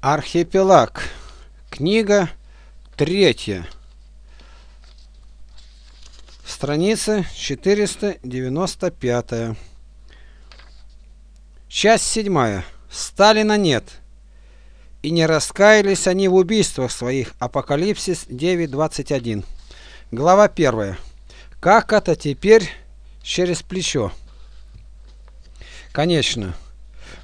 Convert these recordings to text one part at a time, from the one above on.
Архипелаг. Книга третья. Страница 495. Часть седьмая. Сталина нет. И не раскаялись они в убийствах своих. Апокалипсис 9.21. Глава первая. Как это теперь через плечо? Конечно.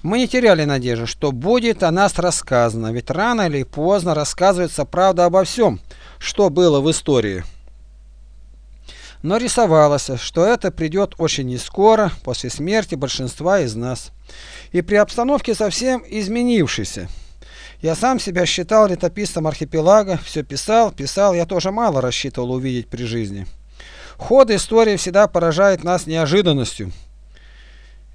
Мы не теряли надежды, что будет о нас рассказано, ведь рано или поздно рассказывается правда обо всем, что было в истории. Но рисовалось, что это придет очень нескоро, после смерти большинства из нас, и при обстановке совсем изменившейся. Я сам себя считал летописцем архипелага, все писал, писал, я тоже мало рассчитывал увидеть при жизни. Ход истории всегда поражает нас неожиданностью.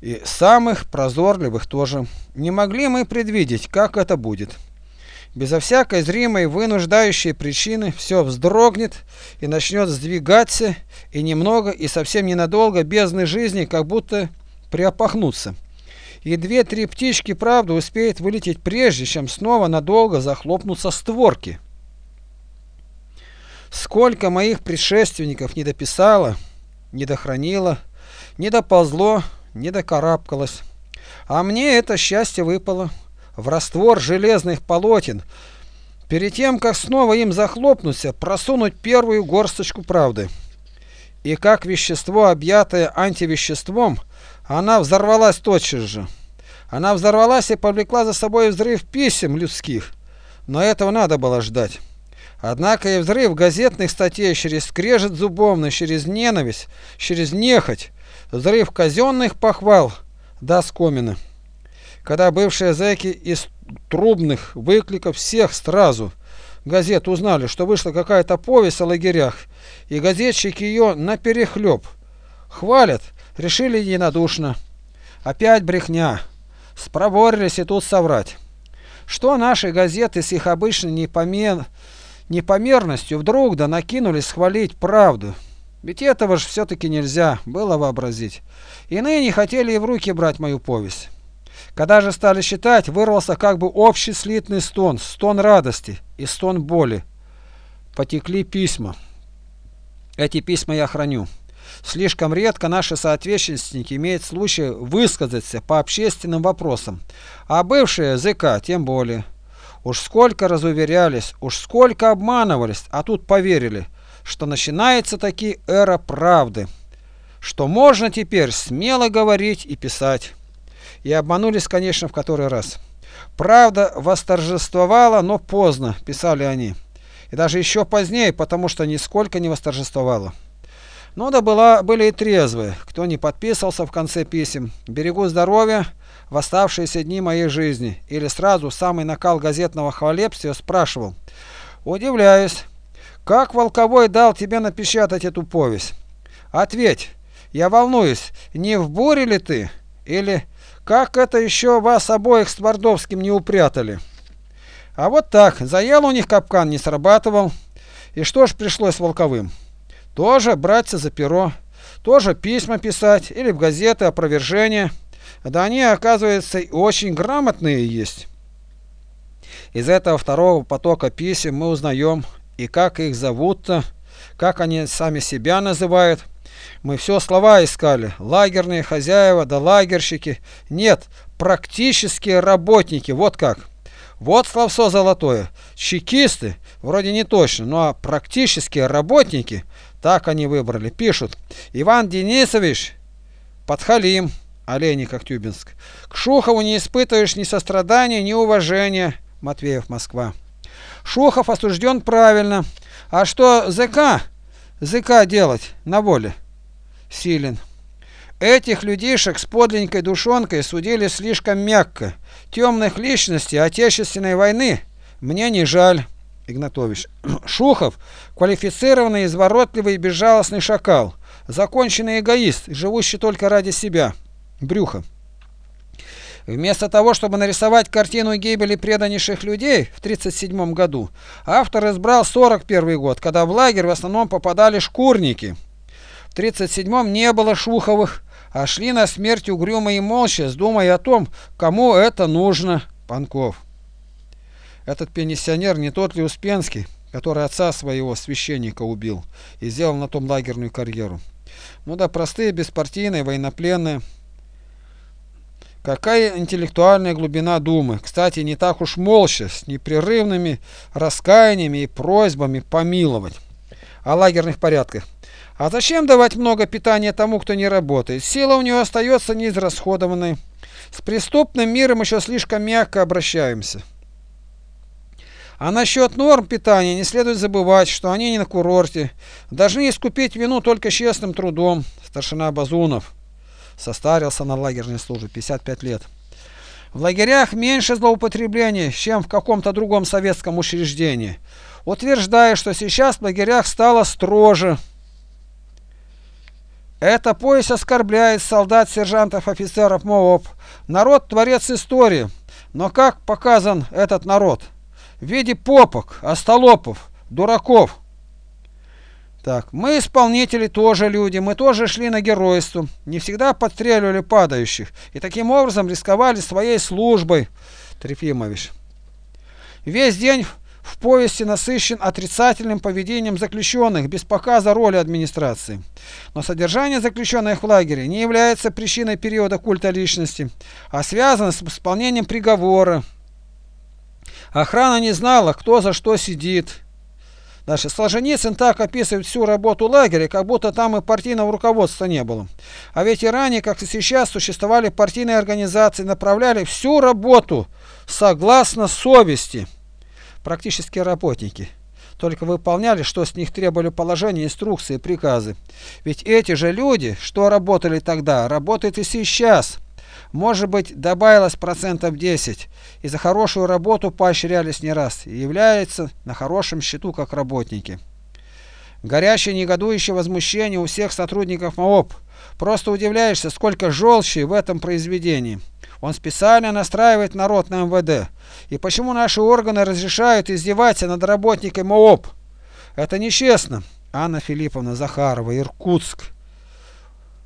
И самых прозорливых тоже. Не могли мы предвидеть, как это будет. Безо всякой зримой вынуждающей причины все вздрогнет и начнет сдвигаться, и немного, и совсем ненадолго бездны жизни как будто приопахнутся. И две-три птички, правда, успеют вылететь прежде, чем снова надолго захлопнутся створки. Сколько моих предшественников не дописало, не дохранило, не доползло, не докарабкалась. А мне это счастье выпало в раствор железных полотен. Перед тем, как снова им захлопнуться, просунуть первую горсточку правды. И как вещество, объятое антивеществом, она взорвалась тотчас же. Она взорвалась и повлекла за собой взрыв писем людских. Но этого надо было ждать. Однако и взрыв газетных статей через скрежет зубовный, через ненависть, через нехоть, взрыв казенных похвал до скомина. Когда бывшие зэки из трубных выкликов всех сразу газет узнали, что вышла какая-то повесть о лагерях, и газетчики ее наперехлеб хвалят, решили единодушно. Опять брехня. Спроворились и тут соврать. Что наши газеты с их обычной непомер... непомерностью вдруг да накинулись хвалить правду. Ведь этого же все-таки нельзя было вообразить. Иные не хотели и в руки брать мою повесть. Когда же стали считать, вырвался как бы общий слитный стон, стон радости и стон боли. Потекли письма. Эти письма я храню. Слишком редко наши соотечественники имеют случай высказаться по общественным вопросам, а бывшие языка тем более. Уж сколько разуверялись, уж сколько обманывались, а тут поверили – что начинается таки эра правды, что можно теперь смело говорить и писать. И обманулись, конечно, в который раз. Правда восторжествовала, но поздно, писали они. И даже еще позднее, потому что нисколько не восторжествовала. Но да была, были и трезвые, кто не подписывался в конце писем. Берегу здоровья в оставшиеся дни моей жизни. Или сразу самый накал газетного хвалебствия спрашивал. Удивляюсь, как Волковой дал тебе напечатать эту повесть? Ответь, я волнуюсь, не в буре ли ты? Или как это еще вас обоих с Твардовским не упрятали? А вот так, заел у них капкан, не срабатывал. И что ж пришлось Волковым? Тоже браться за перо, тоже письма писать или в газеты опровержения. Да они, оказывается, очень грамотные есть. Из этого второго потока писем мы узнаем, и как их зовут-то, как они сами себя называют. Мы все слова искали, лагерные хозяева да лагерщики. Нет, практические работники, вот как. Вот словцо золотое. Чекисты, вроде не точно, но практические работники, так они выбрали, пишут. Иван Денисович Подхалим, Олейник Актюбинск. К Шухову не испытываешь ни сострадания, ни уважения. Матвеев, Москва. Шухов осужден правильно. А что ЗК? ЗК делать на воле? Силен. Этих людишек с подлинной душонкой судили слишком мягко. Темных личностей Отечественной войны мне не жаль. Игнатович. Шухов – квалифицированный, изворотливый и безжалостный шакал. Законченный эгоист, живущий только ради себя. Брюхо. Вместо того, чтобы нарисовать картину гибели преданнейших людей в 1937 году, автор избрал 41 год, когда в лагерь в основном попадали шкурники. В 1937 не было Шуховых, а шли на смерть угрюмо и молча, думая о том, кому это нужно. Панков. Этот пенсионер не тот ли Успенский, который отца своего священника убил и сделал на том лагерную карьеру. Ну да, простые, беспартийные, военнопленные. Какая интеллектуальная глубина думы. Кстати, не так уж молча, с непрерывными раскаяниями и просьбами помиловать. О лагерных порядках. А зачем давать много питания тому, кто не работает? Сила у него остается неизрасходованной. С преступным миром еще слишком мягко обращаемся. А насчет норм питания не следует забывать, что они не на курорте. Должны искупить вину только честным трудом. Старшина Базунов состарился на лагерной службе 55 лет. В лагерях меньше злоупотреблений, чем в каком-то другом советском учреждении. Утверждая, что сейчас в лагерях стало строже. Это пояс оскорбляет солдат, сержантов, офицеров МООП. Народ – творец истории. Но как показан этот народ? в виде попок, остолопов, дураков. Так, мы исполнители тоже люди, мы тоже шли на геройство, не всегда подстреливали падающих и таким образом рисковали своей службой, Трефимович. Весь день в повести насыщен отрицательным поведением заключенных без показа роли администрации. Но содержание заключенных в лагере не является причиной периода культа личности, а связано с исполнением приговора. Охрана не знала, кто за что сидит. Дальше. Солженицын так описывает всю работу лагеря, как будто там и партийного руководства не было. А ведь и ранее, как и сейчас, существовали партийные организации, направляли всю работу согласно совести. Практически работники. Только выполняли, что с них требовали положения, инструкции, приказы. Ведь эти же люди, что работали тогда, работают и сейчас может быть, добавилось процентов 10, и за хорошую работу поощрялись не раз, и являются на хорошем счету как работники. Горящее негодующее возмущение у всех сотрудников МООП. Просто удивляешься, сколько желчи в этом произведении. Он специально настраивает народ на МВД. И почему наши органы разрешают издеваться над работниками МООП? Это нечестно. Анна Филипповна Захарова, Иркутск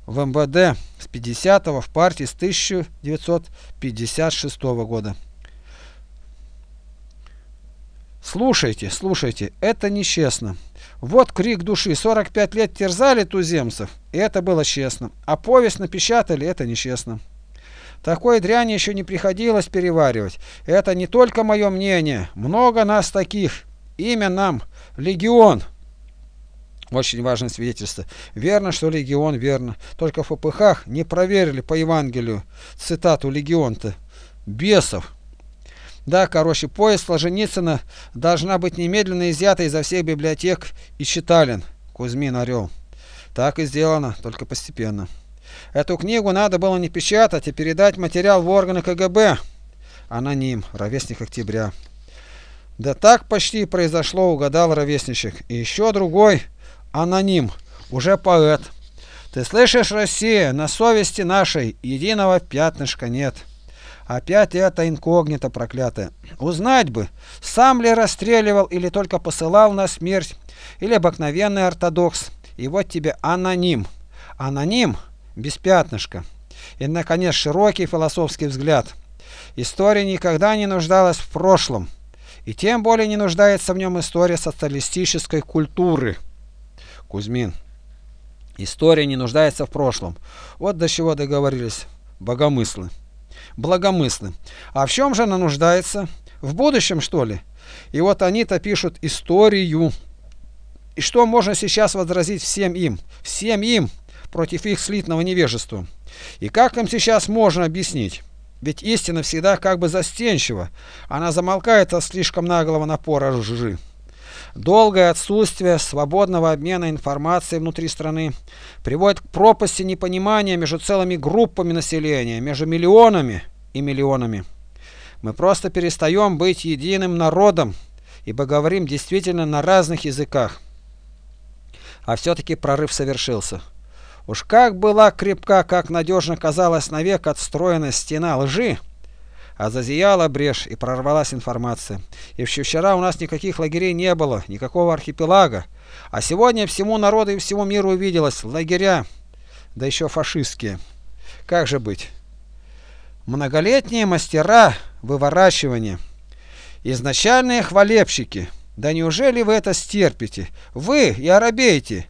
в МВД с 50 в партии с 1956 года. Слушайте, слушайте, это нечестно. Вот крик души. 45 лет терзали туземцев, и это было честно. А повесть напечатали, это нечестно. Такой дряни еще не приходилось переваривать. Это не только мое мнение. Много нас таких. Имя нам – Легион. Очень важное свидетельство. Верно, что легион верно. Только в ОПХ не проверили по Евангелию цитату легион-то. Бесов. Да, короче, поезд Солженицына должна быть немедленно изъята изо всех библиотек и читален. Кузьмин Орел. Так и сделано, только постепенно. Эту книгу надо было не печатать, а передать материал в органы КГБ. Аноним, ровесник октября. Да так почти произошло, угадал ровесничек. И еще другой Аноним, уже поэт. Ты слышишь, Россия, на совести нашей единого пятнышка нет. Опять это инкогнито проклятое. Узнать бы, сам ли расстреливал или только посылал на смерть, или обыкновенный ортодокс. И вот тебе аноним. Аноним без пятнышка. И, наконец, широкий философский взгляд. История никогда не нуждалась в прошлом. И тем более не нуждается в нем история социалистической культуры. Кузьмин. История не нуждается в прошлом. Вот до чего договорились. Богомыслы. Благомыслы. А в чем же она нуждается? В будущем, что ли? И вот они-то пишут историю. И что можно сейчас возразить всем им? Всем им против их слитного невежества. И как им сейчас можно объяснить? Ведь истина всегда как бы застенчива. Она замолкает от слишком наглого напора лжи. Долгое отсутствие свободного обмена информацией внутри страны приводит к пропасти непонимания между целыми группами населения, между миллионами и миллионами. Мы просто перестаем быть единым народом, ибо говорим действительно на разных языках. А все-таки прорыв совершился. Уж как была крепка, как надежно казалась навек отстроена стена лжи, а зазияла брешь и прорвалась информация. И вчера у нас никаких лагерей не было, никакого архипелага. А сегодня всему народу и всему миру увиделось лагеря, да еще фашистские. Как же быть? Многолетние мастера выворачивания. Изначальные хвалебщики. Да неужели вы это стерпите? Вы и оробеете.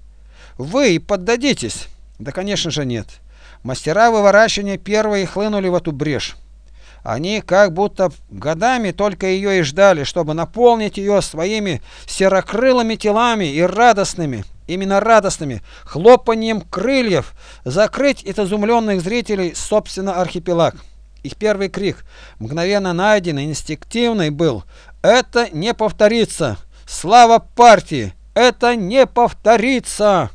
Вы и поддадитесь. Да, конечно же, нет. Мастера выворачивания первые хлынули в эту брешь. Они как будто годами только ее и ждали, чтобы наполнить ее своими серокрылыми телами и радостными, именно радостными, хлопанием крыльев, закрыть от изумленных зрителей, собственно, архипелаг. Их первый крик, мгновенно найденный, инстинктивный был «Это не повторится! Слава партии! Это не повторится!»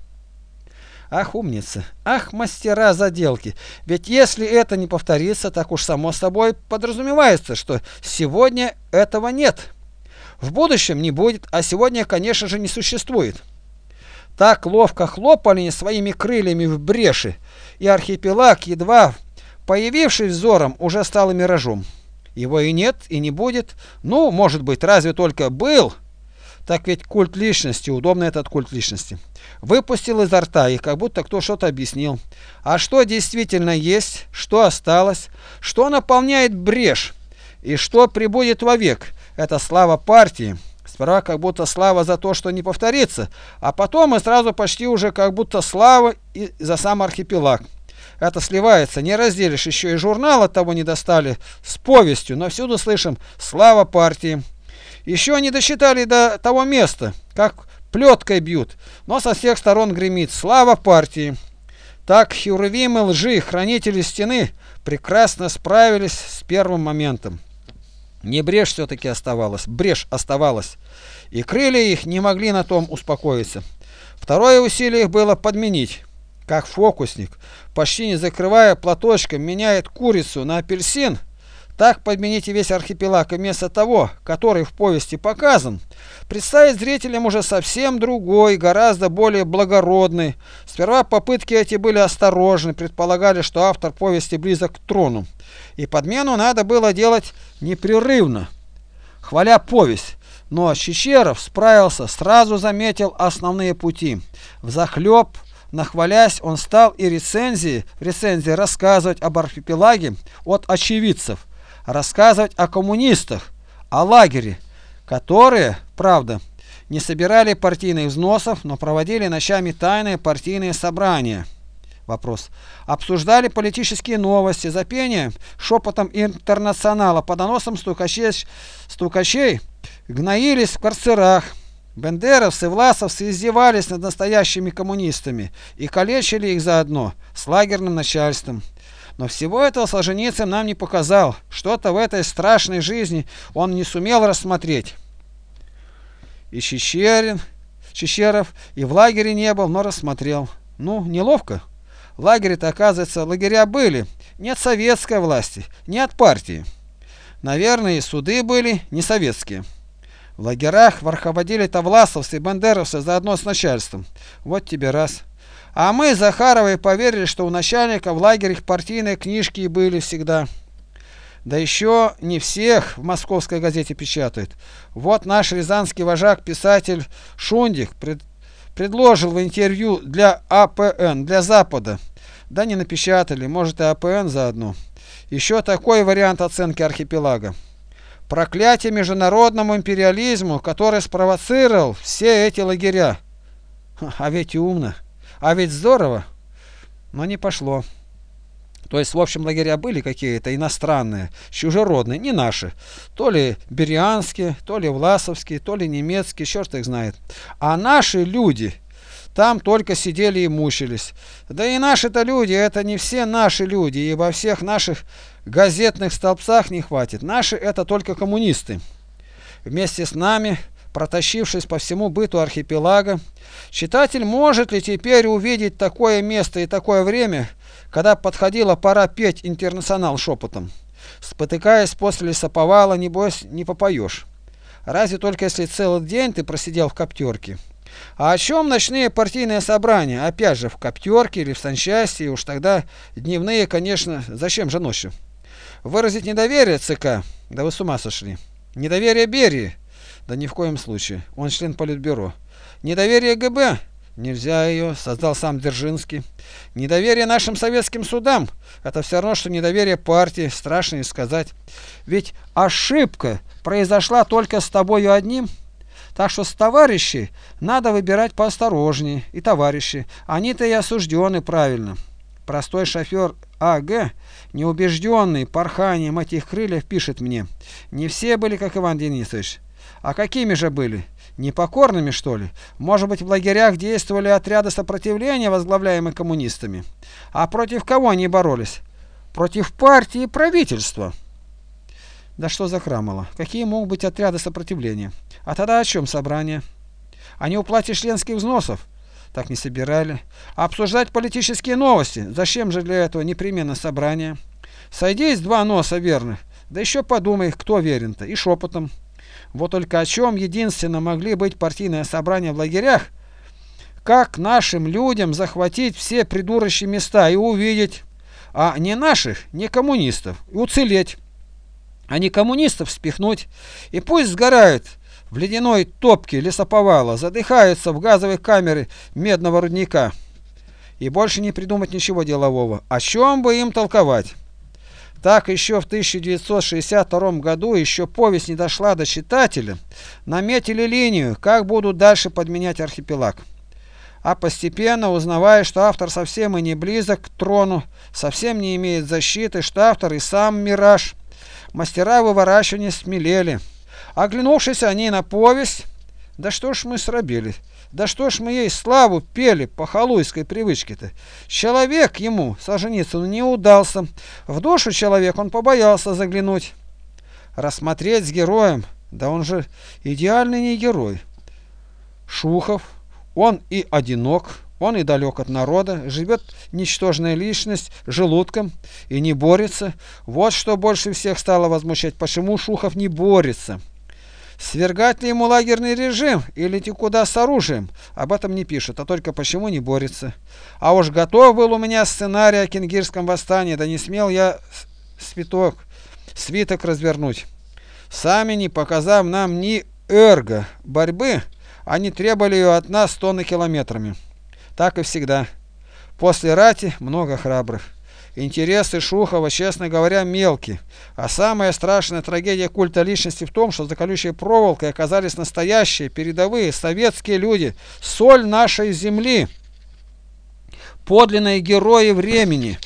Ах, умницы! Ах, мастера заделки! Ведь если это не повторится, так уж само собой подразумевается, что сегодня этого нет. В будущем не будет, а сегодня, конечно же, не существует. Так ловко хлопали они своими крыльями в бреши, и архипелаг, едва появившись взором, уже стал миражом. Его и нет, и не будет. Ну, может быть, разве только был – так ведь культ личности, удобно этот культ личности. Выпустил изо рта и как будто кто что-то объяснил. А что действительно есть, что осталось, что наполняет брешь и что прибудет вовек, это слава партии. Сперва как будто слава за то, что не повторится, а потом и сразу почти уже как будто слава и за сам архипелаг. Это сливается, не разделишь, еще и журнала того не достали с повестью, но всюду слышим «Слава партии». Еще не досчитали до того места, как плеткой бьют, но со всех сторон гремит «Слава партии!». Так херувимы лжи, хранители стены, прекрасно справились с первым моментом. Не брешь все-таки оставалась, брешь оставалась, и крылья их не могли на том успокоиться. Второе усилие их было подменить, как фокусник, почти не закрывая платочком, меняет курицу на апельсин – так подмените весь архипелаг и вместо того, который в повести показан, представить зрителям уже совсем другой, гораздо более благородный. Сперва попытки эти были осторожны, предполагали, что автор повести близок к трону. И подмену надо было делать непрерывно, хваля повесть. Но Чечеров справился, сразу заметил основные пути. Взахлеб, нахвалясь, он стал и рецензии, рецензии рассказывать об архипелаге от очевидцев рассказывать о коммунистах, о лагере, которые, правда, не собирали партийных взносов, но проводили ночами тайные партийные собрания. Вопрос. Обсуждали политические новости, за пение шепотом интернационала по доносам стукачей, стукачей гноились в карцерах. Бендеровцы, власовцы издевались над настоящими коммунистами и калечили их заодно с лагерным начальством. Но всего этого Солженицын нам не показал. Что-то в этой страшной жизни он не сумел рассмотреть. И Чечерин, Чечеров и в лагере не был, но рассмотрел. Ну, неловко. В лагере-то, оказывается, лагеря были. Не от советской власти, не от партии. Наверное, и суды были не советские. В лагерях верховодили-то власовцы и бандеровцы заодно с начальством. Вот тебе раз. А мы, Захаровой, поверили, что у начальника в лагерях партийные книжки были всегда. Да еще не всех в московской газете печатают. Вот наш рязанский вожак-писатель Шундик пред, предложил в интервью для АПН, для Запада. Да не напечатали, может и АПН заодно. Еще такой вариант оценки архипелага. Проклятие международному империализму, который спровоцировал все эти лагеря. А ведь умно. А ведь здорово, но не пошло. То есть, в общем, лагеря были какие-то иностранные, чужеродные, не наши. То ли берианские, то ли власовские, то ли немецкие, черт их знает. А наши люди там только сидели и мучились. Да и наши-то люди, это не все наши люди, и во всех наших газетных столбцах не хватит. Наши это только коммунисты. Вместе с нами протащившись по всему быту архипелага, читатель может ли теперь увидеть такое место и такое время, когда подходила пора петь интернационал шепотом? Спотыкаясь после лесоповала, небось, не попоешь. Разве только если целый день ты просидел в коптерке. А о чем ночные партийные собрания? Опять же, в коптерке или в санчасти, уж тогда дневные, конечно, зачем же ночью? Выразить недоверие ЦК? Да вы с ума сошли. Недоверие Берии? Да ни в коем случае. Он член Политбюро. Недоверие ГБ? Нельзя ее, создал сам Дзержинский. Недоверие нашим советским судам? Это все равно, что недоверие партии, страшно и сказать. Ведь ошибка произошла только с тобою одним. Так что с товарищей надо выбирать поосторожнее. И товарищи, они-то и осуждены правильно. Простой шофер А.Г., неубежденный порханием этих крыльев, пишет мне. Не все были, как Иван Денисович. А какими же были? Непокорными, что ли? Может быть, в лагерях действовали отряды сопротивления, возглавляемые коммунистами? А против кого они боролись? Против партии и правительства. Да что за крамола? Какие могут быть отряды сопротивления? А тогда о чем собрание? Они уплате членских взносов? Так не собирали. А обсуждать политические новости? Зачем же для этого непременно собрание? Сойдись два носа верных. Да еще подумай, кто верен-то, и шепотом. Вот только о чем единственно могли быть партийные собрания в лагерях, как нашим людям захватить все придурочные места и увидеть, а не наших, не коммунистов, и уцелеть, а не коммунистов спихнуть, и пусть сгорают в ледяной топке лесоповала, задыхаются в газовой камере медного рудника. И больше не придумать ничего делового. О чем бы им толковать? Так еще в 1962 году, еще повесть не дошла до читателя, наметили линию, как будут дальше подменять архипелаг. А постепенно, узнавая, что автор совсем и не близок к трону, совсем не имеет защиты, что автор и сам мираж, мастера выворачивания смелели. Оглянувшись они на повесть, да что ж мы срабели, да что ж мы ей славу пели по халуйской привычке-то? Человек ему, Солженицыну, не удался. В душу человек он побоялся заглянуть. Рассмотреть с героем, да он же идеальный не герой. Шухов, он и одинок, он и далек от народа, живет ничтожная личность, желудком, и не борется. Вот что больше всех стало возмущать, почему Шухов не борется. Свергать ли ему лагерный режим или идти куда с оружием? Об этом не пишут, а только почему не борется. А уж готов был у меня сценарий о кенгирском восстании, да не смел я свиток, свиток развернуть. Сами не показав нам ни эрго борьбы, они требовали ее от нас тонны километрами. Так и всегда. После рати много храбрых. Интересы Шухова, честно говоря, мелкие. А самая страшная трагедия культа личности в том, что за колючей проволокой оказались настоящие, передовые, советские люди, соль нашей земли, подлинные герои времени,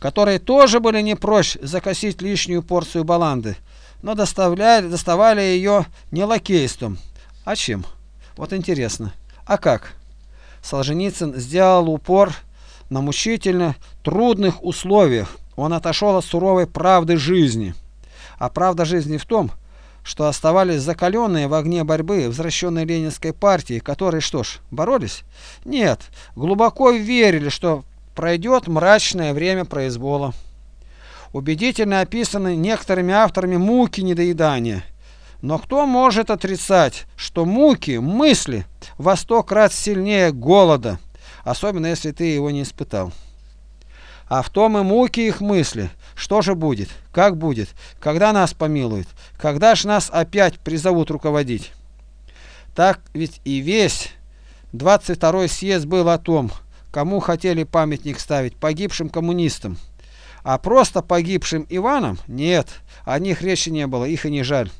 которые тоже были не прочь закосить лишнюю порцию баланды, но доставляли, доставали ее не лакейством. А чем? Вот интересно. А как? Солженицын сделал упор на мучительно трудных условиях он отошел от суровой правды жизни. А правда жизни в том, что оставались закаленные в огне борьбы возвращенной Ленинской партии, которые что ж, боролись? Нет, глубоко верили, что пройдет мрачное время произвола. Убедительно описаны некоторыми авторами муки недоедания. Но кто может отрицать, что муки, мысли во сто крат сильнее голода? Особенно если ты его не испытал. А в том и муки их мысли. Что же будет? Как будет? Когда нас помилуют? Когда ж нас опять призовут руководить? Так ведь и весь 22-й съезд был о том, кому хотели памятник ставить, погибшим коммунистам. А просто погибшим Иванам? Нет, о них речи не было, их и не жаль.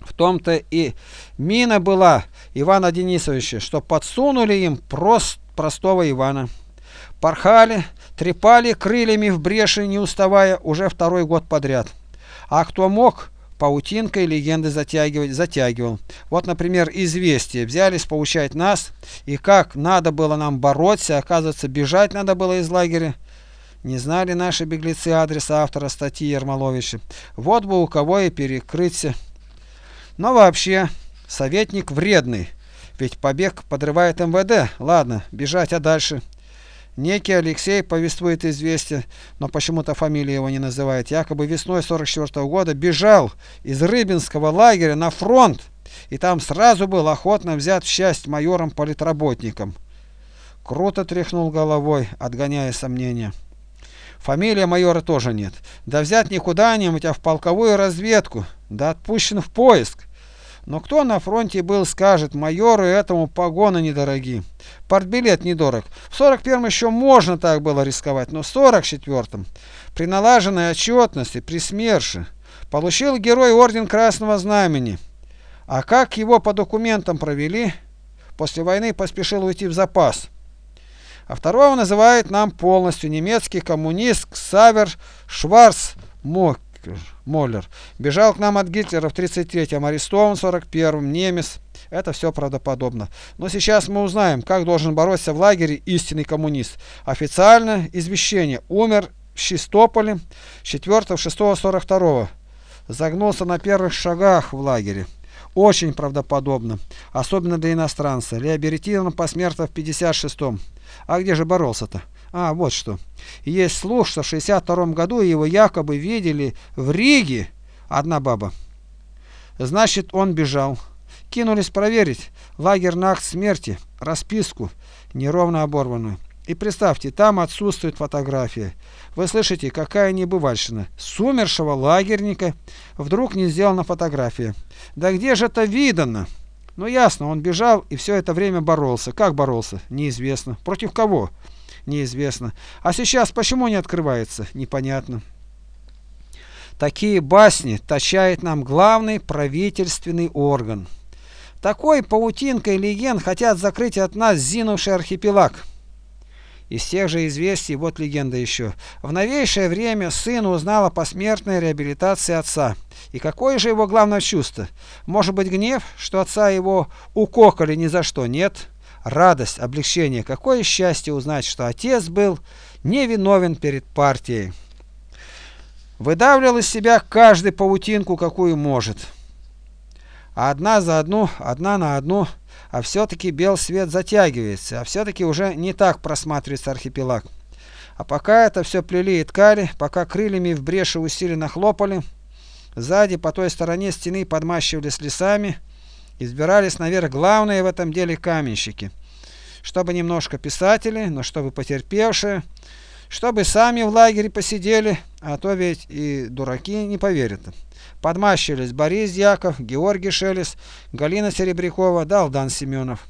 В том-то и мина была Ивана Денисовича, что подсунули им просто простого Ивана. Порхали, трепали крыльями в бреши, не уставая, уже второй год подряд. А кто мог, паутинкой легенды затягивать, затягивал. Вот, например, известия. Взялись поучать нас, и как надо было нам бороться, оказывается, бежать надо было из лагеря. Не знали наши беглецы адреса автора статьи Ермоловича. Вот бы у кого и перекрыться. Но вообще, советник вредный. Ведь побег подрывает МВД. Ладно, бежать, а дальше? Некий Алексей повествует известие, но почему-то фамилия его не называет. Якобы весной 44 -го года бежал из Рыбинского лагеря на фронт, и там сразу был охотно взят в часть майором-политработником. Круто тряхнул головой, отгоняя сомнения. Фамилия майора тоже нет. Да взять не куда-нибудь, а в полковую разведку. Да отпущен в поиск. Но кто на фронте был, скажет, майору этому погоны недороги. Портбилет недорог. В 41-м еще можно так было рисковать, но в 44-м, при налаженной отчетности, при СМЕРШе, Получил герой орден Красного Знамени. А как его по документам провели, после войны поспешил уйти в запас. А второго называет нам полностью немецкий коммунист Ксавер Шварц Моллер. Бежал к нам от Гитлера в 33-м, арестован в 41-м, немец. Это все правдоподобно. Но сейчас мы узнаем, как должен бороться в лагере истинный коммунист. Официально извещение. Умер в Чистополе 4-6-42. Загнулся на первых шагах в лагере. Очень правдоподобно, особенно для иностранца. Реабилитирован посмертно в 56-м. А где же боролся-то? А, вот что. Есть слух, что в 62 году его якобы видели в Риге одна баба. Значит, он бежал. Кинулись проверить лагерь на акт смерти, расписку, неровно оборванную. И представьте, там отсутствует фотография. Вы слышите, какая небывальщина. С умершего лагерника вдруг не сделана фотография. Да где же это видано? Ну ясно, он бежал и все это время боролся. Как боролся? Неизвестно. Против кого? Неизвестно. А сейчас почему не открывается? Непонятно. Такие басни точает нам главный правительственный орган. Такой паутинкой легенд хотят закрыть от нас зинувший архипелаг. Из тех же известий, вот легенда еще. В новейшее время сын узнал о посмертной реабилитации отца. И какое же его главное чувство? Может быть гнев, что отца его укокали ни за что? Нет. Радость, облегчение. Какое счастье узнать, что отец был невиновен перед партией. Выдавливал из себя каждый паутинку, какую может. А одна за одну, одна на одну, а все-таки бел свет затягивается, а все-таки уже не так просматривается архипелаг. А пока это все плели и ткали, пока крыльями в бреши усиленно хлопали, сзади по той стороне стены подмащивались лесами, избирались наверх главные в этом деле каменщики. Чтобы немножко писатели, но чтобы потерпевшие, чтобы сами в лагере посидели, а то ведь и дураки не поверят. Подмащивались Борис Яков, Георгий Шелес, Галина Серебрякова, Далдан Семенов.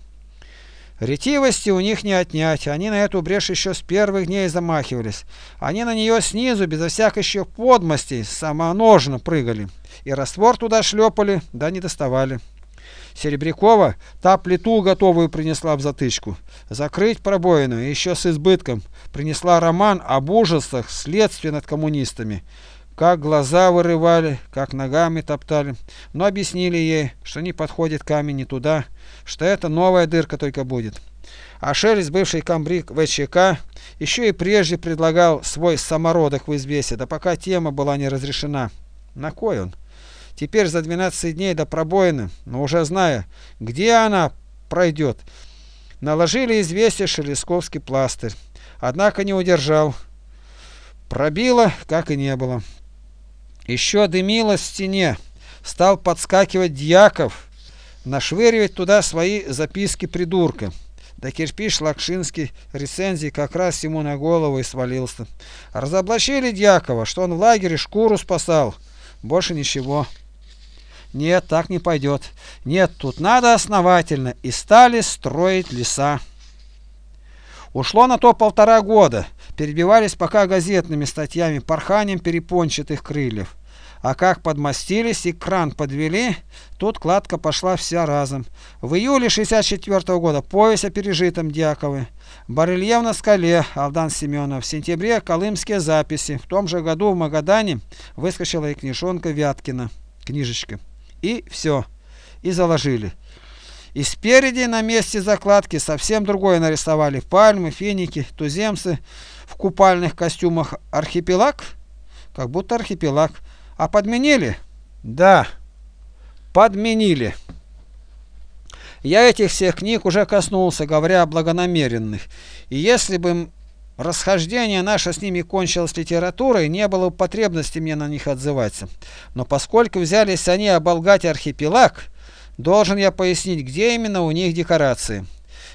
Ретивости у них не отнять, они на эту брешь еще с первых дней замахивались. Они на нее снизу, безо всякой еще подмостей, самоножно прыгали. И раствор туда шлепали, да не доставали. Серебрякова та плиту готовую принесла в затычку. Закрыть пробоину еще с избытком. Принесла роман об ужасах следствия над коммунистами как глаза вырывали, как ногами топтали, но объяснили ей, что не подходит камень не туда, что это новая дырка только будет. А Шелест, бывший комбриг ВЧК, еще и прежде предлагал свой самородок в извесе, да пока тема была не разрешена. На кой он? Теперь за 12 дней до пробоины, но уже зная, где она пройдет, наложили известие Шелесковский пластырь. Однако не удержал. Пробило, как и не было. Еще дымилось в стене. Стал подскакивать дьяков, нашвыривать туда свои записки придурка. Да кирпич Лакшинский рецензии как раз ему на голову и свалился. Разоблачили Дьякова, что он в лагере шкуру спасал. Больше ничего. Нет, так не пойдет. Нет, тут надо основательно. И стали строить леса. Ушло на то полтора года. Перебивались пока газетными статьями, порханием перепончатых крыльев. А как подмостились и кран подвели, тут кладка пошла вся разом. В июле 64 -го года повесть о пережитом Дьяковы. Барельеф на скале Алдан Семенов. В сентябре колымские записи. В том же году в Магадане выскочила и книжонка Вяткина. Книжечка. И все. И заложили. И спереди на месте закладки совсем другое нарисовали. Пальмы, финики, туземцы в купальных костюмах. Архипелаг? Как будто архипелаг. А подменили? Да, подменили. Я этих всех книг уже коснулся, говоря о благонамеренных. И если бы расхождение наше с ними кончилось литературой, не было потребности мне на них отзываться. Но поскольку взялись они оболгать архипелаг, должен я пояснить, где именно у них декорации.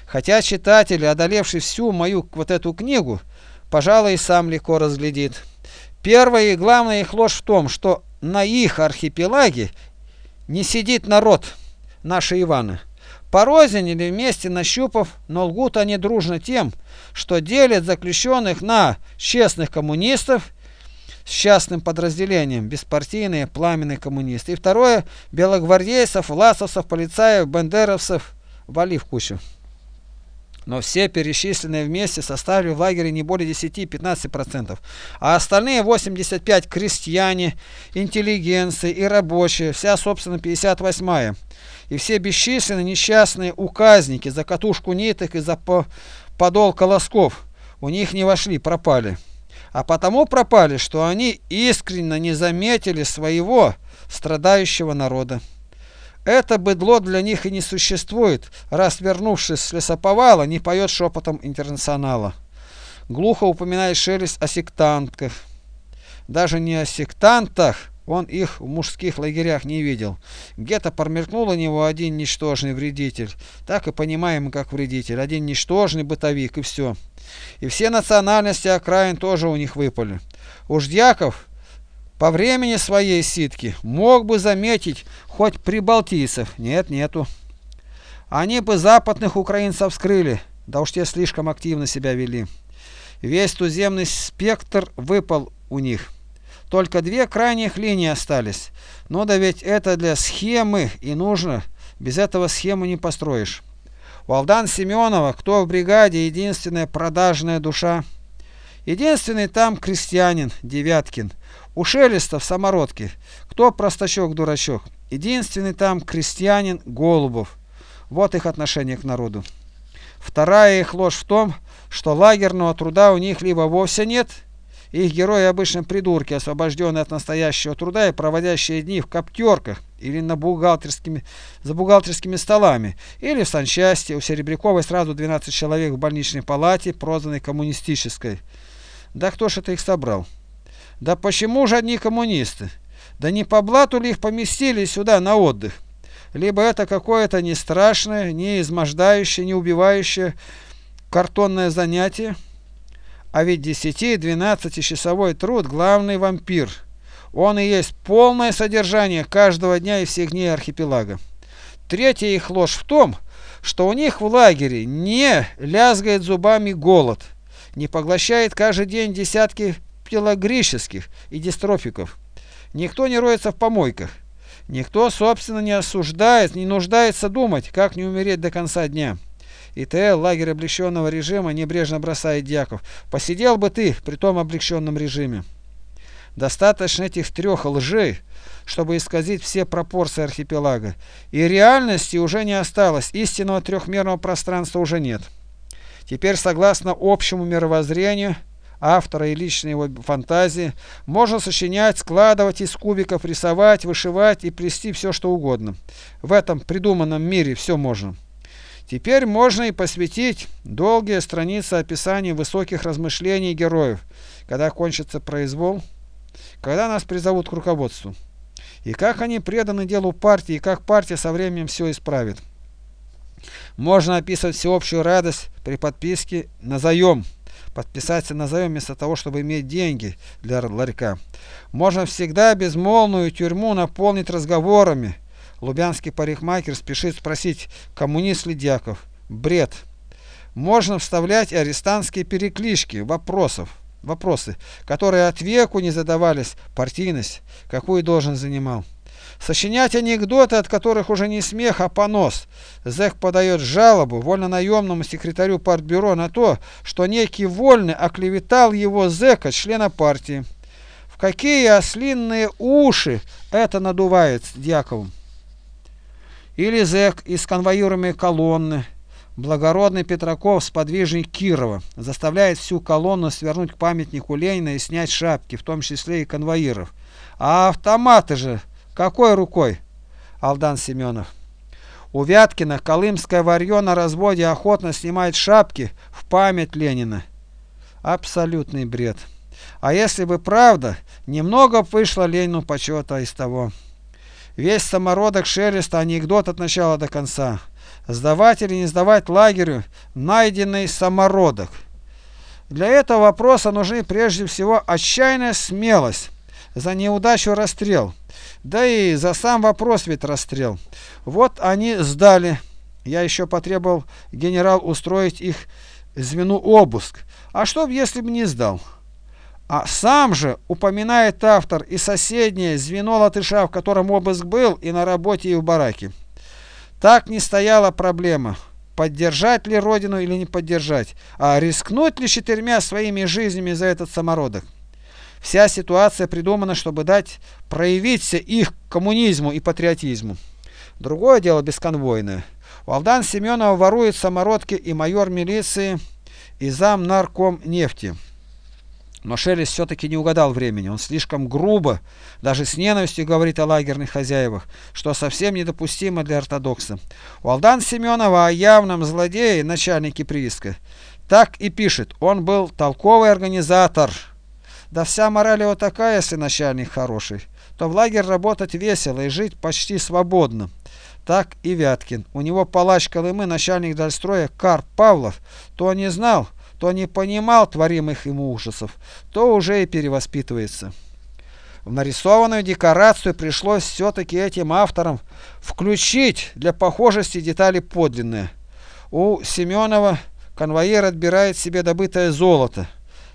Хотя читатель, одолевший всю мою вот эту книгу, пожалуй, сам легко разглядит. Первая и главная их ложь в том, что на их архипелаге не сидит народ, наши Иваны. Порознь или вместе нащупав, но лгут они дружно тем, что делят заключенных на честных коммунистов, с частным подразделением, беспартийные пламенные коммунисты. И второе – белогвардейцев, власовцев, полицаев, бандеровцев, вали в кучу. Но все перечисленные вместе составили в лагере не более 10-15%, а остальные 85 крестьяне, интеллигенции и рабочие, вся собственно 58-я. И все бесчисленные несчастные указники за катушку ниток и за подол колосков у них не вошли, пропали. А потому пропали, что они искренне не заметили своего страдающего народа. Это быдло для них и не существует, раз, вернувшись с лесоповала, не поет шепотом интернационала. Глухо упоминает шелест о сектантках. Даже не о сектантах, он их в мужских лагерях не видел. Где-то промелькнул у него один ничтожный вредитель. Так и понимаем, как вредитель. Один ничтожный бытовик, и все. И все национальности окраин тоже у них выпали. Уж дьяков по времени своей ситки мог бы заметить хоть прибалтийцев. Нет, нету. Они бы западных украинцев вскрыли, да уж те слишком активно себя вели. Весь туземный спектр выпал у них. Только две крайних линии остались. Но да ведь это для схемы и нужно. Без этого схему не построишь. Валдан Семенова, кто в бригаде единственная продажная душа? Единственный там крестьянин, Девяткин. У Шелеста в самородке. Кто простачок-дурачок? Единственный там крестьянин Голубов. Вот их отношение к народу. Вторая их ложь в том, что лагерного труда у них либо вовсе нет, их герои обычно придурки, освобожденные от настоящего труда и проводящие дни в коптерках или на бухгалтерскими, за бухгалтерскими столами, или в санчасти, у Серебряковой сразу 12 человек в больничной палате, прозванной коммунистической. Да кто ж это их собрал? Да почему же одни коммунисты? Да не по блату ли их поместили сюда на отдых? Либо это какое-то не страшное, не измождающее, не убивающее картонное занятие? А ведь 10-12 часовой труд – главный вампир. Он и есть полное содержание каждого дня и всех дней архипелага. Третья их ложь в том, что у них в лагере не лязгает зубами голод, не поглощает каждый день десятки пелагрических и дистрофиков. Никто не роется в помойках. Никто, собственно, не осуждает, не нуждается думать, как не умереть до конца дня. ИТЛ, лагерь облегченного режима, небрежно бросает дьяков. Посидел бы ты при том облегченном режиме. Достаточно этих трех лжей, чтобы исказить все пропорции архипелага. И реальности уже не осталось, истинного трехмерного пространства уже нет. Теперь, согласно общему мировоззрению, автора и личной его фантазии, можно сочинять, складывать из кубиков, рисовать, вышивать и плести все, что угодно. В этом придуманном мире все можно. Теперь можно и посвятить долгие страницы описания высоких размышлений героев, когда кончится произвол, когда нас призовут к руководству. И как они преданы делу партии, и как партия со временем все исправит. Можно описывать всеобщую радость при подписке на заем подписаться на заем вместо того, чтобы иметь деньги для ларька. Можно всегда безмолвную тюрьму наполнить разговорами. Лубянский парикмахер спешит спросить, коммунист ли Дьяков. Бред. Можно вставлять арестантские переклички вопросов, вопросы, которые от веку не задавались, партийность, какую должен занимал. Сочинять анекдоты, от которых уже не смех, а понос. Зэк подает жалобу вольнонаемному секретарю партбюро на то, что некий вольный оклеветал его зэка, члена партии. В какие ослинные уши это надувает Дьяковым? Или зэк из конвоируемой колонны, благородный Петраков, сподвижник Кирова, заставляет всю колонну свернуть к памятнику Ленина и снять шапки, в том числе и конвоиров. А автоматы же какой рукой? Алдан Семенов. У Вяткина колымское варье на разводе охотно снимает шапки в память Ленина. Абсолютный бред. А если бы правда, немного вышло Ленину почета из того. Весь самородок шелеста анекдот от начала до конца. Сдавать или не сдавать лагерю найденный самородок. Для этого вопроса нужны прежде всего отчаянная смелость. За неудачу расстрел. Да и за сам вопрос ведь расстрел. Вот они сдали. Я еще потребовал генерал устроить их звену обыск. А что, если бы не сдал? А сам же упоминает автор и соседнее звено латыша, в котором обыск был, и на работе, и в бараке. Так не стояла проблема, поддержать ли родину или не поддержать, а рискнуть ли четырьмя своими жизнями за этот самородок. Вся ситуация придумана, чтобы дать проявиться их коммунизму и патриотизму. Другое дело бесконвойное. Валдан Семенова ворует самородки и майор милиции, и зам нарком нефти. Но Шелест все-таки не угадал времени. Он слишком грубо, даже с ненавистью говорит о лагерных хозяевах, что совсем недопустимо для ортодокса. У Алдан Семенова о явном злодее, начальнике прииска, так и пишет. Он был толковый организатор. Да вся мораль его такая, если начальник хороший, то в лагерь работать весело и жить почти свободно. Так и Вяткин. У него палач Колымы, начальник дальстроя Карп Павлов, то не знал, кто не понимал творимых ему ужасов, то уже и перевоспитывается. В нарисованную декорацию пришлось все-таки этим авторам включить для похожести детали подлинные. У Семенова конвоир отбирает себе добытое золото.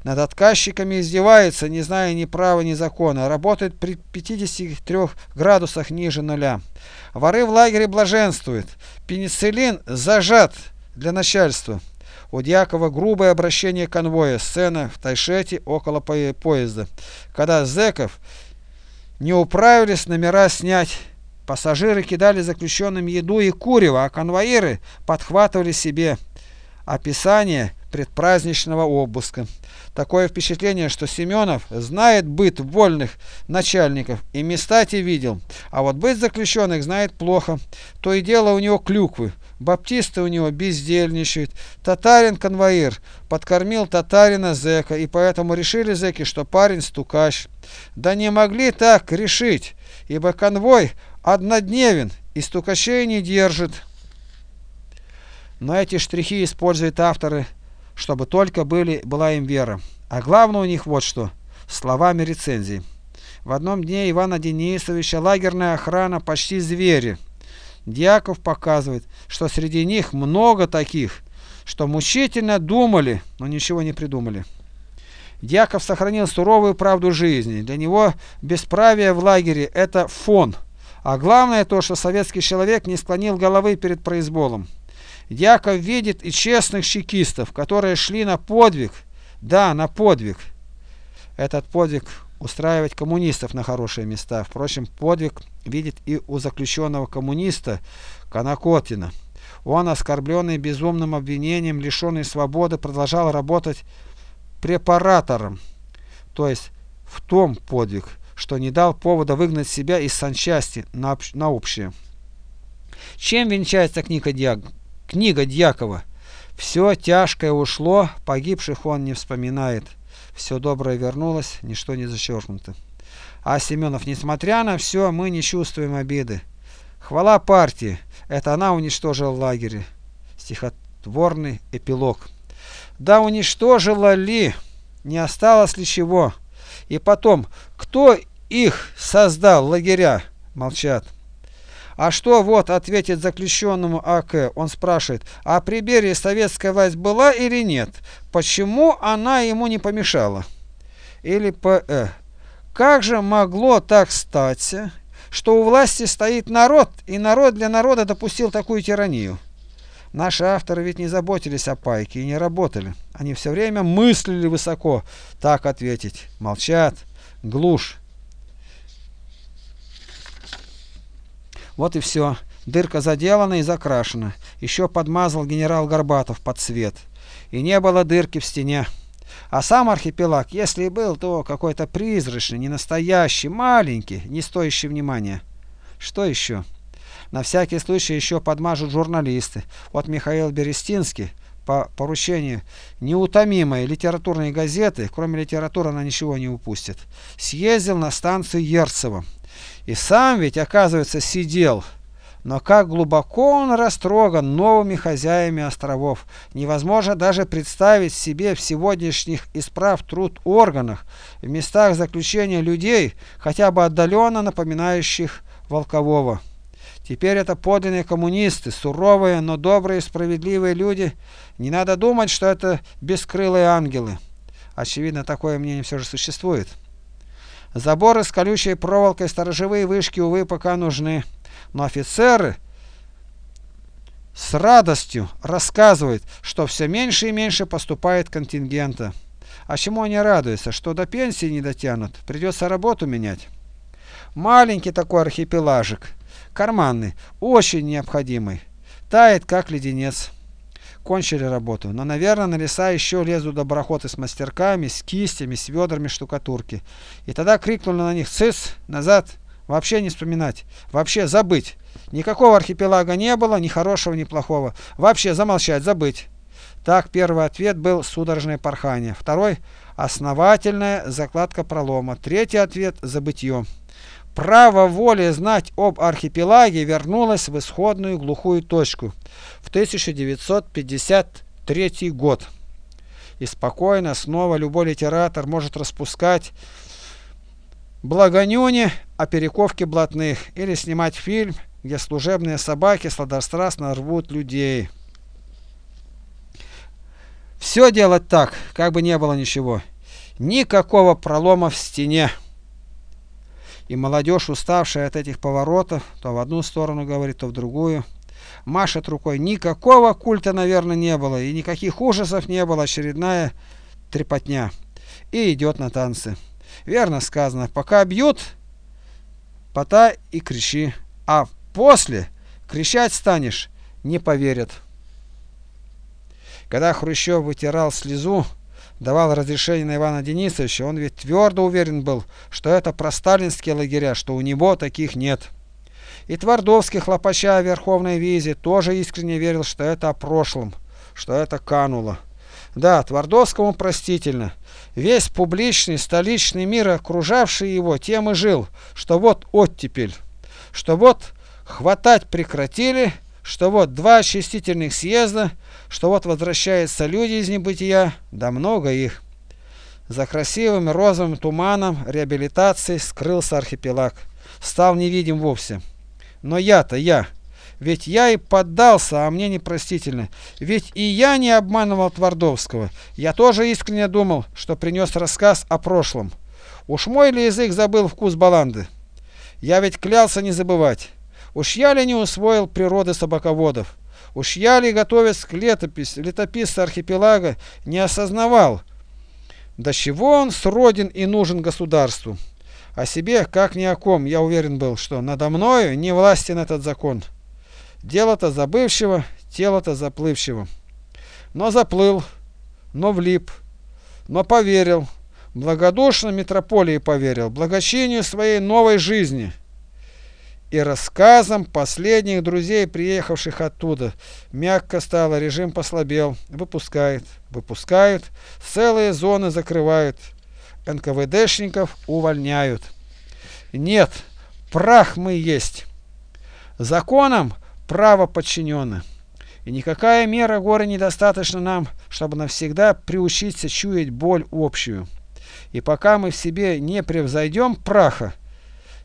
Над отказчиками издевается, не зная ни права, ни закона. Работает при 53 градусах ниже нуля. Воры в лагере блаженствуют. Пенициллин зажат для начальства. У Дьякова грубое обращение конвоя. Сцена в Тайшете около поезда. Когда зэков не управились номера снять, пассажиры кидали заключенным еду и курево, а конвоиры подхватывали себе описание предпраздничного обыска. Такое впечатление, что Семенов знает быт вольных начальников и места те видел, а вот быт заключенных знает плохо. То и дело у него клюквы. Баптисты у него бездельничают. Татарин-конвоир подкормил татарина зэка, и поэтому решили зэки, что парень стукач. Да не могли так решить, ибо конвой однодневен и стукачей не держит. Но эти штрихи используют авторы, чтобы только были, была им вера. А главное у них вот что – словами рецензий. В одном дне Ивана Денисовича лагерная охрана почти звери – Дьяков показывает, что среди них много таких, что мучительно думали, но ничего не придумали. Дьяков сохранил суровую правду жизни. Для него бесправие в лагере – это фон. А главное то, что советский человек не склонил головы перед произволом. Дьяков видит и честных чекистов, которые шли на подвиг. Да, на подвиг. Этот подвиг устраивать коммунистов на хорошие места. Впрочем, подвиг видит и у заключенного коммуниста Конокотина. Он, оскорбленный безумным обвинением, лишенный свободы, продолжал работать препаратором, то есть в том подвиг, что не дал повода выгнать себя из санчасти на, общ на общее. Чем венчается книга, Дьяк... книга Дьякова? Все тяжкое ушло, погибших он не вспоминает. Все доброе вернулось, ничто не зачеркнуто. А Семенов, несмотря на все, мы не чувствуем обиды. Хвала партии, это она уничтожила лагерь. Стихотворный эпилог. Да уничтожила ли, не осталось ли чего? И потом, кто их создал, лагеря? Молчат. А что вот, ответит заключенному АК, он спрашивает, а при Берии советская власть была или нет? Почему она ему не помешала? Или ПЭ, как же могло так стать, что у власти стоит народ, и народ для народа допустил такую тиранию? Наши авторы ведь не заботились о пайке и не работали. Они все время мыслили высоко. Так ответить. Молчат. Глушь. Вот и все. Дырка заделана и закрашена. Еще подмазал генерал Горбатов под цвет. И не было дырки в стене. А сам архипелаг, если и был, то какой-то призрачный, не настоящий, маленький, не стоящий внимания. Что еще? На всякий случай еще подмажут журналисты. Вот Михаил Берестинский по поручению неутомимой литературной газеты, кроме литературы она ничего не упустит, съездил на станцию Ерцево. И сам ведь, оказывается, сидел. Но как глубоко он растроган новыми хозяями островов. Невозможно даже представить себе в сегодняшних исправ труд органах, в местах заключения людей, хотя бы отдаленно напоминающих Волкового. Теперь это подлинные коммунисты, суровые, но добрые и справедливые люди. Не надо думать, что это бескрылые ангелы. Очевидно, такое мнение все же существует. Заборы с колючей проволокой, сторожевые вышки, увы, пока нужны. Но офицеры с радостью рассказывают, что все меньше и меньше поступает контингента. А чему они радуются? Что до пенсии не дотянут, придется работу менять. Маленький такой архипеложик, карманный, очень необходимый, тает как леденец. Кончили работу, но, наверное, на леса еще лезут доброходы с мастерками, с кистями, с ведрами штукатурки. И тогда крикнули на них «Цыц! Назад! Вообще не вспоминать! Вообще забыть! Никакого архипелага не было, ни хорошего, ни плохого! Вообще замолчать, забыть!» Так первый ответ был судорожное порхание, второй – основательная закладка пролома, третий ответ – забытье. Право воли знать об архипелаге вернулось в исходную глухую точку в 1953 год. И спокойно снова любой литератор может распускать благонюни о перековке блатных или снимать фильм, где служебные собаки сладострастно рвут людей. Все делать так, как бы не было ничего. Никакого пролома в стене. И молодежь, уставшая от этих поворотов, то в одну сторону говорит, то в другую, машет рукой. Никакого культа, наверное, не было, и никаких ужасов не было, очередная трепотня. И идет на танцы. Верно сказано, пока бьют, пота и кричи, а после кричать станешь, не поверят. Когда Хрущев вытирал слезу, давал разрешение на Ивана Денисовича, он ведь твердо уверен был, что это просталинские лагеря, что у него таких нет. И Твардовский, хлопача о Верховной Визе, тоже искренне верил, что это о прошлом, что это кануло. Да, Твардовскому простительно. Весь публичный столичный мир, окружавший его, тем и жил, что вот оттепель, что вот хватать прекратили, что вот два очистительных съезда, что вот возвращаются люди из небытия, да много их. За красивым розовым туманом реабилитации скрылся архипелаг, стал невидим вовсе. Но я-то я, ведь я и поддался, а мне непростительно. Ведь и я не обманывал Твардовского. Я тоже искренне думал, что принес рассказ о прошлом. Уж мой ли язык забыл вкус баланды? Я ведь клялся не забывать. Уж я ли не усвоил природы собаководов? Уж я ли, готовясь к летописи, летописца архипелага, не осознавал, до чего он сроден и нужен государству? О себе, как ни о ком, я уверен был, что надо мною не властен этот закон. Дело-то забывшего, тело-то заплывшего. Но заплыл, но влип, но поверил, благодушно метрополии поверил, благочинию своей новой жизни – и рассказам последних друзей, приехавших оттуда. Мягко стало, режим послабел. Выпускает, выпускают, целые зоны закрывают. НКВДшников увольняют. Нет, прах мы есть. Законом право подчинено. И никакая мера горы недостаточно нам, чтобы навсегда приучиться чуять боль общую. И пока мы в себе не превзойдем праха,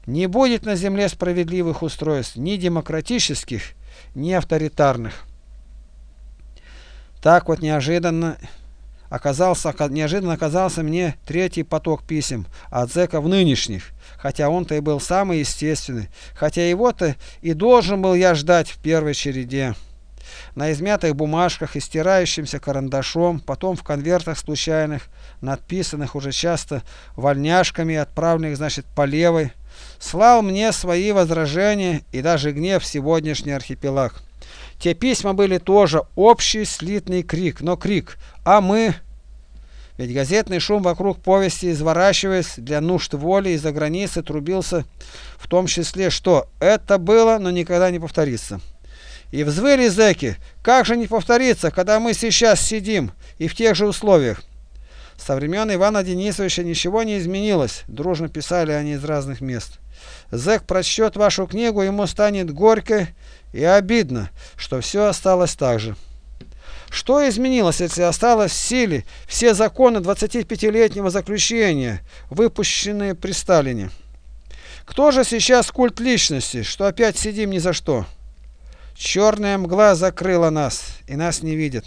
не будет на земле справедливых устройств, ни демократических, ни авторитарных. Так вот неожиданно оказался, неожиданно оказался мне третий поток писем от зэков нынешних, хотя он-то и был самый естественный, хотя его-то и должен был я ждать в первой череде. На измятых бумажках и стирающимся карандашом, потом в конвертах случайных, надписанных уже часто вольняшками, отправленных, значит, по левой, слал мне свои возражения и даже гнев сегодняшний архипелаг. Те письма были тоже общий слитный крик, но крик «А мы?» Ведь газетный шум вокруг повести, изворачиваясь для нужд воли из-за границы, трубился в том числе, что это было, но никогда не повторится. И взвыли зэки, как же не повторится, когда мы сейчас сидим и в тех же условиях. Со времен Ивана Денисовича ничего не изменилось, дружно писали они из разных мест. Зэк прочтет вашу книгу, ему станет горько и обидно, что все осталось так же. Что изменилось, если осталось в силе все законы 25-летнего заключения, выпущенные при Сталине? Кто же сейчас культ личности, что опять сидим ни за что? Черная мгла закрыла нас, и нас не видят.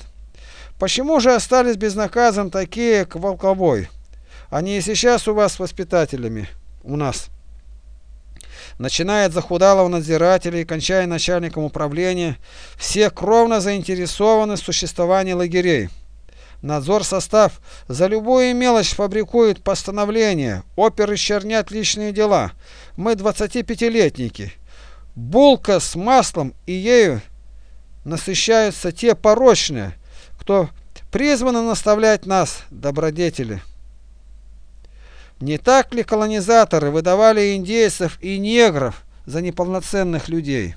Почему же остались безнаказан такие, как Волковой? Они и сейчас у вас воспитателями, у нас. Начиная от захудалого надзирателя и кончая начальником управления, все кровно заинтересованы в существовании лагерей. Надзор состав за любую мелочь фабрикует постановления, оперы чернят личные дела. Мы 25-летники. Булка с маслом и ею насыщаются те порочные, кто призваны наставлять нас, добродетели. Не так ли колонизаторы выдавали индейцев и негров за неполноценных людей?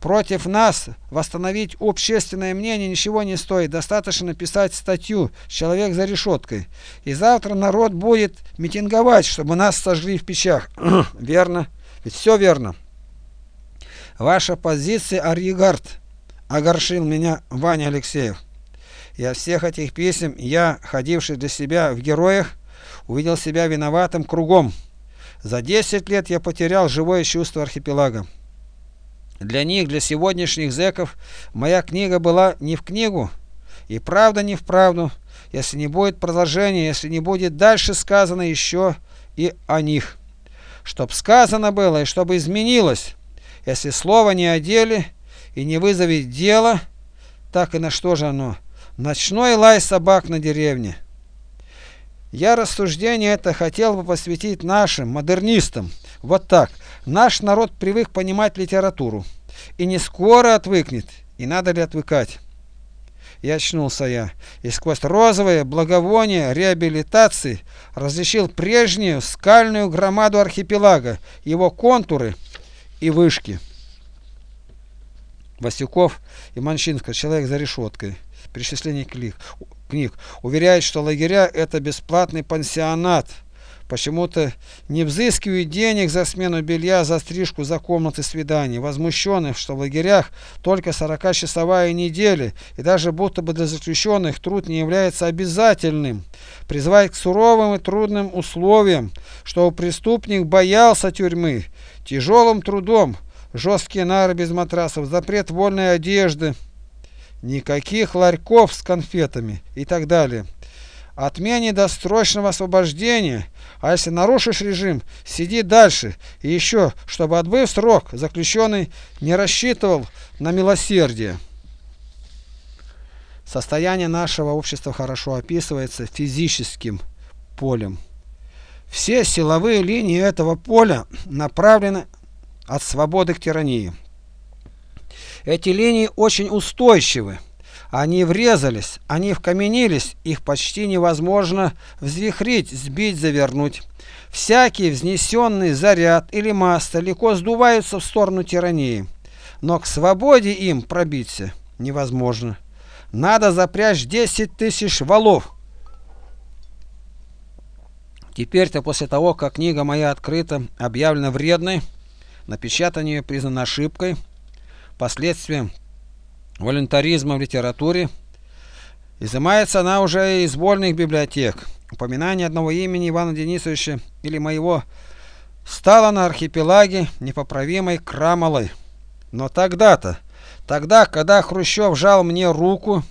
Против нас восстановить общественное мнение ничего не стоит. Достаточно написать статью «Человек за решеткой». И завтра народ будет митинговать, чтобы нас сожгли в печах. верно? Ведь все верно. Ваша позиция, Арьегард, огоршил меня Ваня Алексеев. И от всех этих писем я, ходивший для себя в героях, увидел себя виноватым кругом. За 10 лет я потерял живое чувство архипелага. Для них, для сегодняшних зэков, моя книга была не в книгу, и правда не в правду, если не будет продолжения, если не будет дальше сказано еще и о них. Чтоб сказано было и чтобы изменилось, если слово не о и не вызовет дело, так и на что же оно? Ночной лай собак на деревне. Я рассуждение это хотел бы посвятить нашим, модернистам. Вот так. Наш народ привык понимать литературу. И не скоро отвыкнет. И надо ли отвыкать? И очнулся я. И сквозь розовое благовоние реабилитации различил прежнюю скальную громаду архипелага, его контуры и вышки. Васюков и Манчинская «Человек за решеткой». Перечисление книг. книг. Уверяет, что лагеря – это бесплатный пансионат. Почему-то не взыскивают денег за смену белья, за стрижку, за комнаты свиданий. Возмущенных, что в лагерях только 40-часовая неделя, и даже будто бы для заключенных труд не является обязательным. Призывает к суровым и трудным условиям, что преступник боялся тюрьмы, тяжелым трудом, жесткие нары без матрасов, запрет вольной одежды, никаких ларьков с конфетами и так далее. Отмене досрочного освобождения, а если нарушишь режим, сиди дальше. И еще, чтобы отбыв срок, заключенный не рассчитывал на милосердие. Состояние нашего общества хорошо описывается физическим полем. Все силовые линии этого поля направлены от свободы к тирании. Эти линии очень устойчивы. Они врезались, они вкаменились, их почти невозможно взвихрить, сбить, завернуть. Всякий взнесенный заряд или масса легко сдуваются в сторону тирании. Но к свободе им пробиться невозможно. Надо запрячь 10 тысяч валов. Теперь-то после того, как книга моя открыта, объявлена вредной, напечатание признано ошибкой, последствием волюнтаризма в литературе, изымается она уже из вольных библиотек. Упоминание одного имени Ивана Денисовича или моего стало на архипелаге непоправимой крамолой. Но тогда-то, тогда, когда Хрущев жал мне руку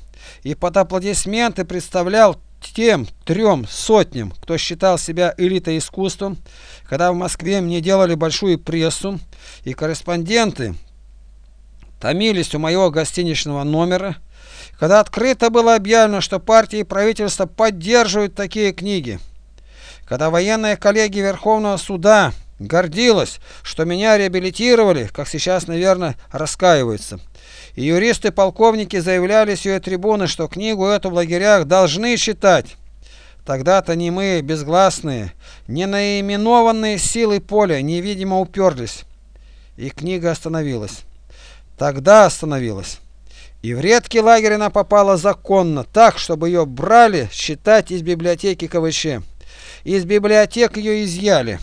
и под аплодисменты представлял тем трем сотням, кто считал себя элитой искусством, когда в Москве мне делали большую прессу, и корреспонденты томились у моего гостиничного номера, когда открыто было объявлено, что партия и правительство поддерживают такие книги, когда военная коллегия Верховного суда гордилась, что меня реабилитировали, как сейчас, наверное, раскаиваются, и юристы-полковники заявляли с ее трибуны, что книгу эту в лагерях должны читать. Тогда-то не мы, безгласные, не наименованные силы поля невидимо уперлись, и книга остановилась. Тогда остановилась. И в редкий лагерь она попала законно, так, чтобы ее брали считать из библиотеки КВЧ. Из библиотек ее изъяли.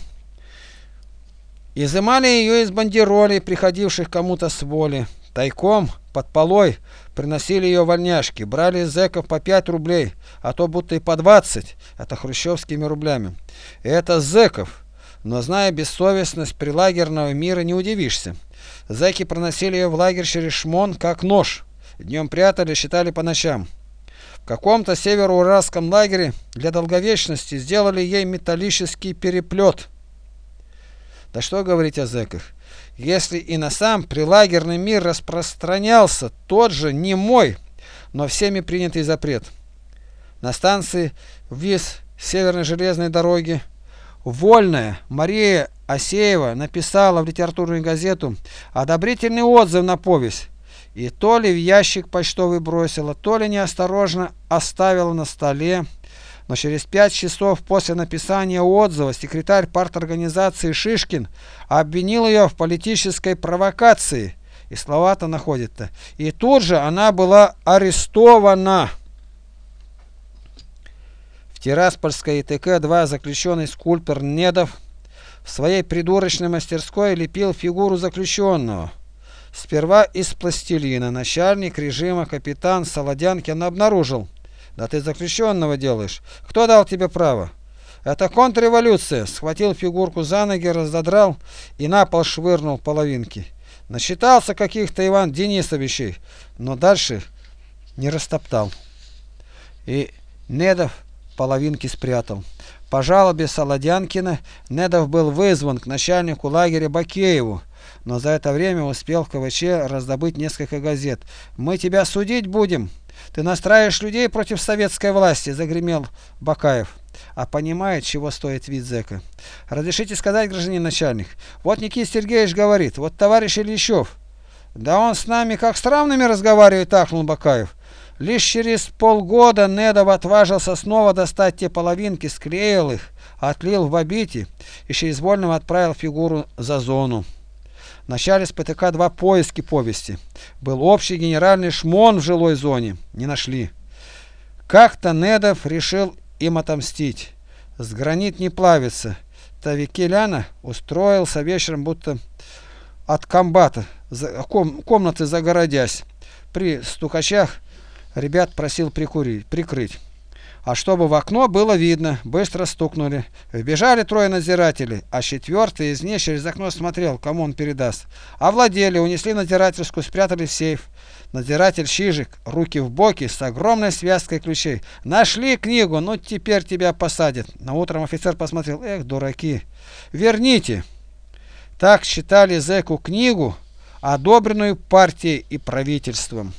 Изымали ее из бандеролей, приходивших кому-то с воли. Тайком, под полой, приносили ее вольняшки, брали из зэков по 5 рублей, а то будто и по 20, это хрущевскими рублями. И это зэков, но зная бессовестность прилагерного мира, не удивишься. Зэки проносили ее в лагерь через шмон, как нож. Днем прятали, считали по ночам. В каком-то североуральском лагере для долговечности сделали ей металлический переплет. Да что говорить о зэках. Если и на сам прилагерный мир распространялся тот же не мой, но всеми принятый запрет. На станции ВИЗ Северной железной дороги Вольная Мария Асеева написала в литературную газету одобрительный отзыв на повесть. И то ли в ящик почтовый бросила, то ли неосторожно оставила на столе. Но через пять часов после написания отзыва секретарь парторганизации Шишкин обвинил ее в политической провокации. И слова-то находят-то. И тут же она была арестована. Тираспольской ИТК-2 заключенный скульптор Недов в своей придурочной мастерской лепил фигуру заключенного. Сперва из пластилина начальник режима капитан Солодянкин обнаружил. Да ты заключенного делаешь. Кто дал тебе право? Это контрреволюция. Схватил фигурку за ноги, разодрал и на пол швырнул половинки. Насчитался каких-то Иван Денисовичей, но дальше не растоптал. И Недов половинки спрятал. По жалобе Солодянкина Недов был вызван к начальнику лагеря Бакееву но за это время успел в КВЧ раздобыть несколько газет. «Мы тебя судить будем! Ты настраиваешь людей против советской власти!» – загремел Бакаев. А понимает, чего стоит вид зэка. «Разрешите сказать, гражданин начальник? Вот Никита Сергеевич говорит, вот товарищ Ильичев. Да он с нами как с равными разговаривает, ахнул Бакаев. Лишь через полгода Недов отважился снова достать те половинки, склеил их, отлил в бобите и через вольного отправил фигуру за зону. Начались ПТК-2 поиски повести. Был общий генеральный шмон в жилой зоне. Не нашли. Как-то Недов решил им отомстить. С гранит не плавится. Тавикеляна устроился вечером будто от комбата, за, ком, комнаты загородясь. При стукачах ребят просил прикурить, прикрыть. А чтобы в окно было видно, быстро стукнули. Вбежали трое надзирателей, а четвертый из них через окно смотрел, кому он передаст. Овладели, унесли надзирательскую, спрятали в сейф. Надзиратель Чижик, руки в боки, с огромной связкой ключей. Нашли книгу, ну теперь тебя посадят. На утром офицер посмотрел, эх, дураки, верните. Так считали зэку книгу, одобренную партией и правительством.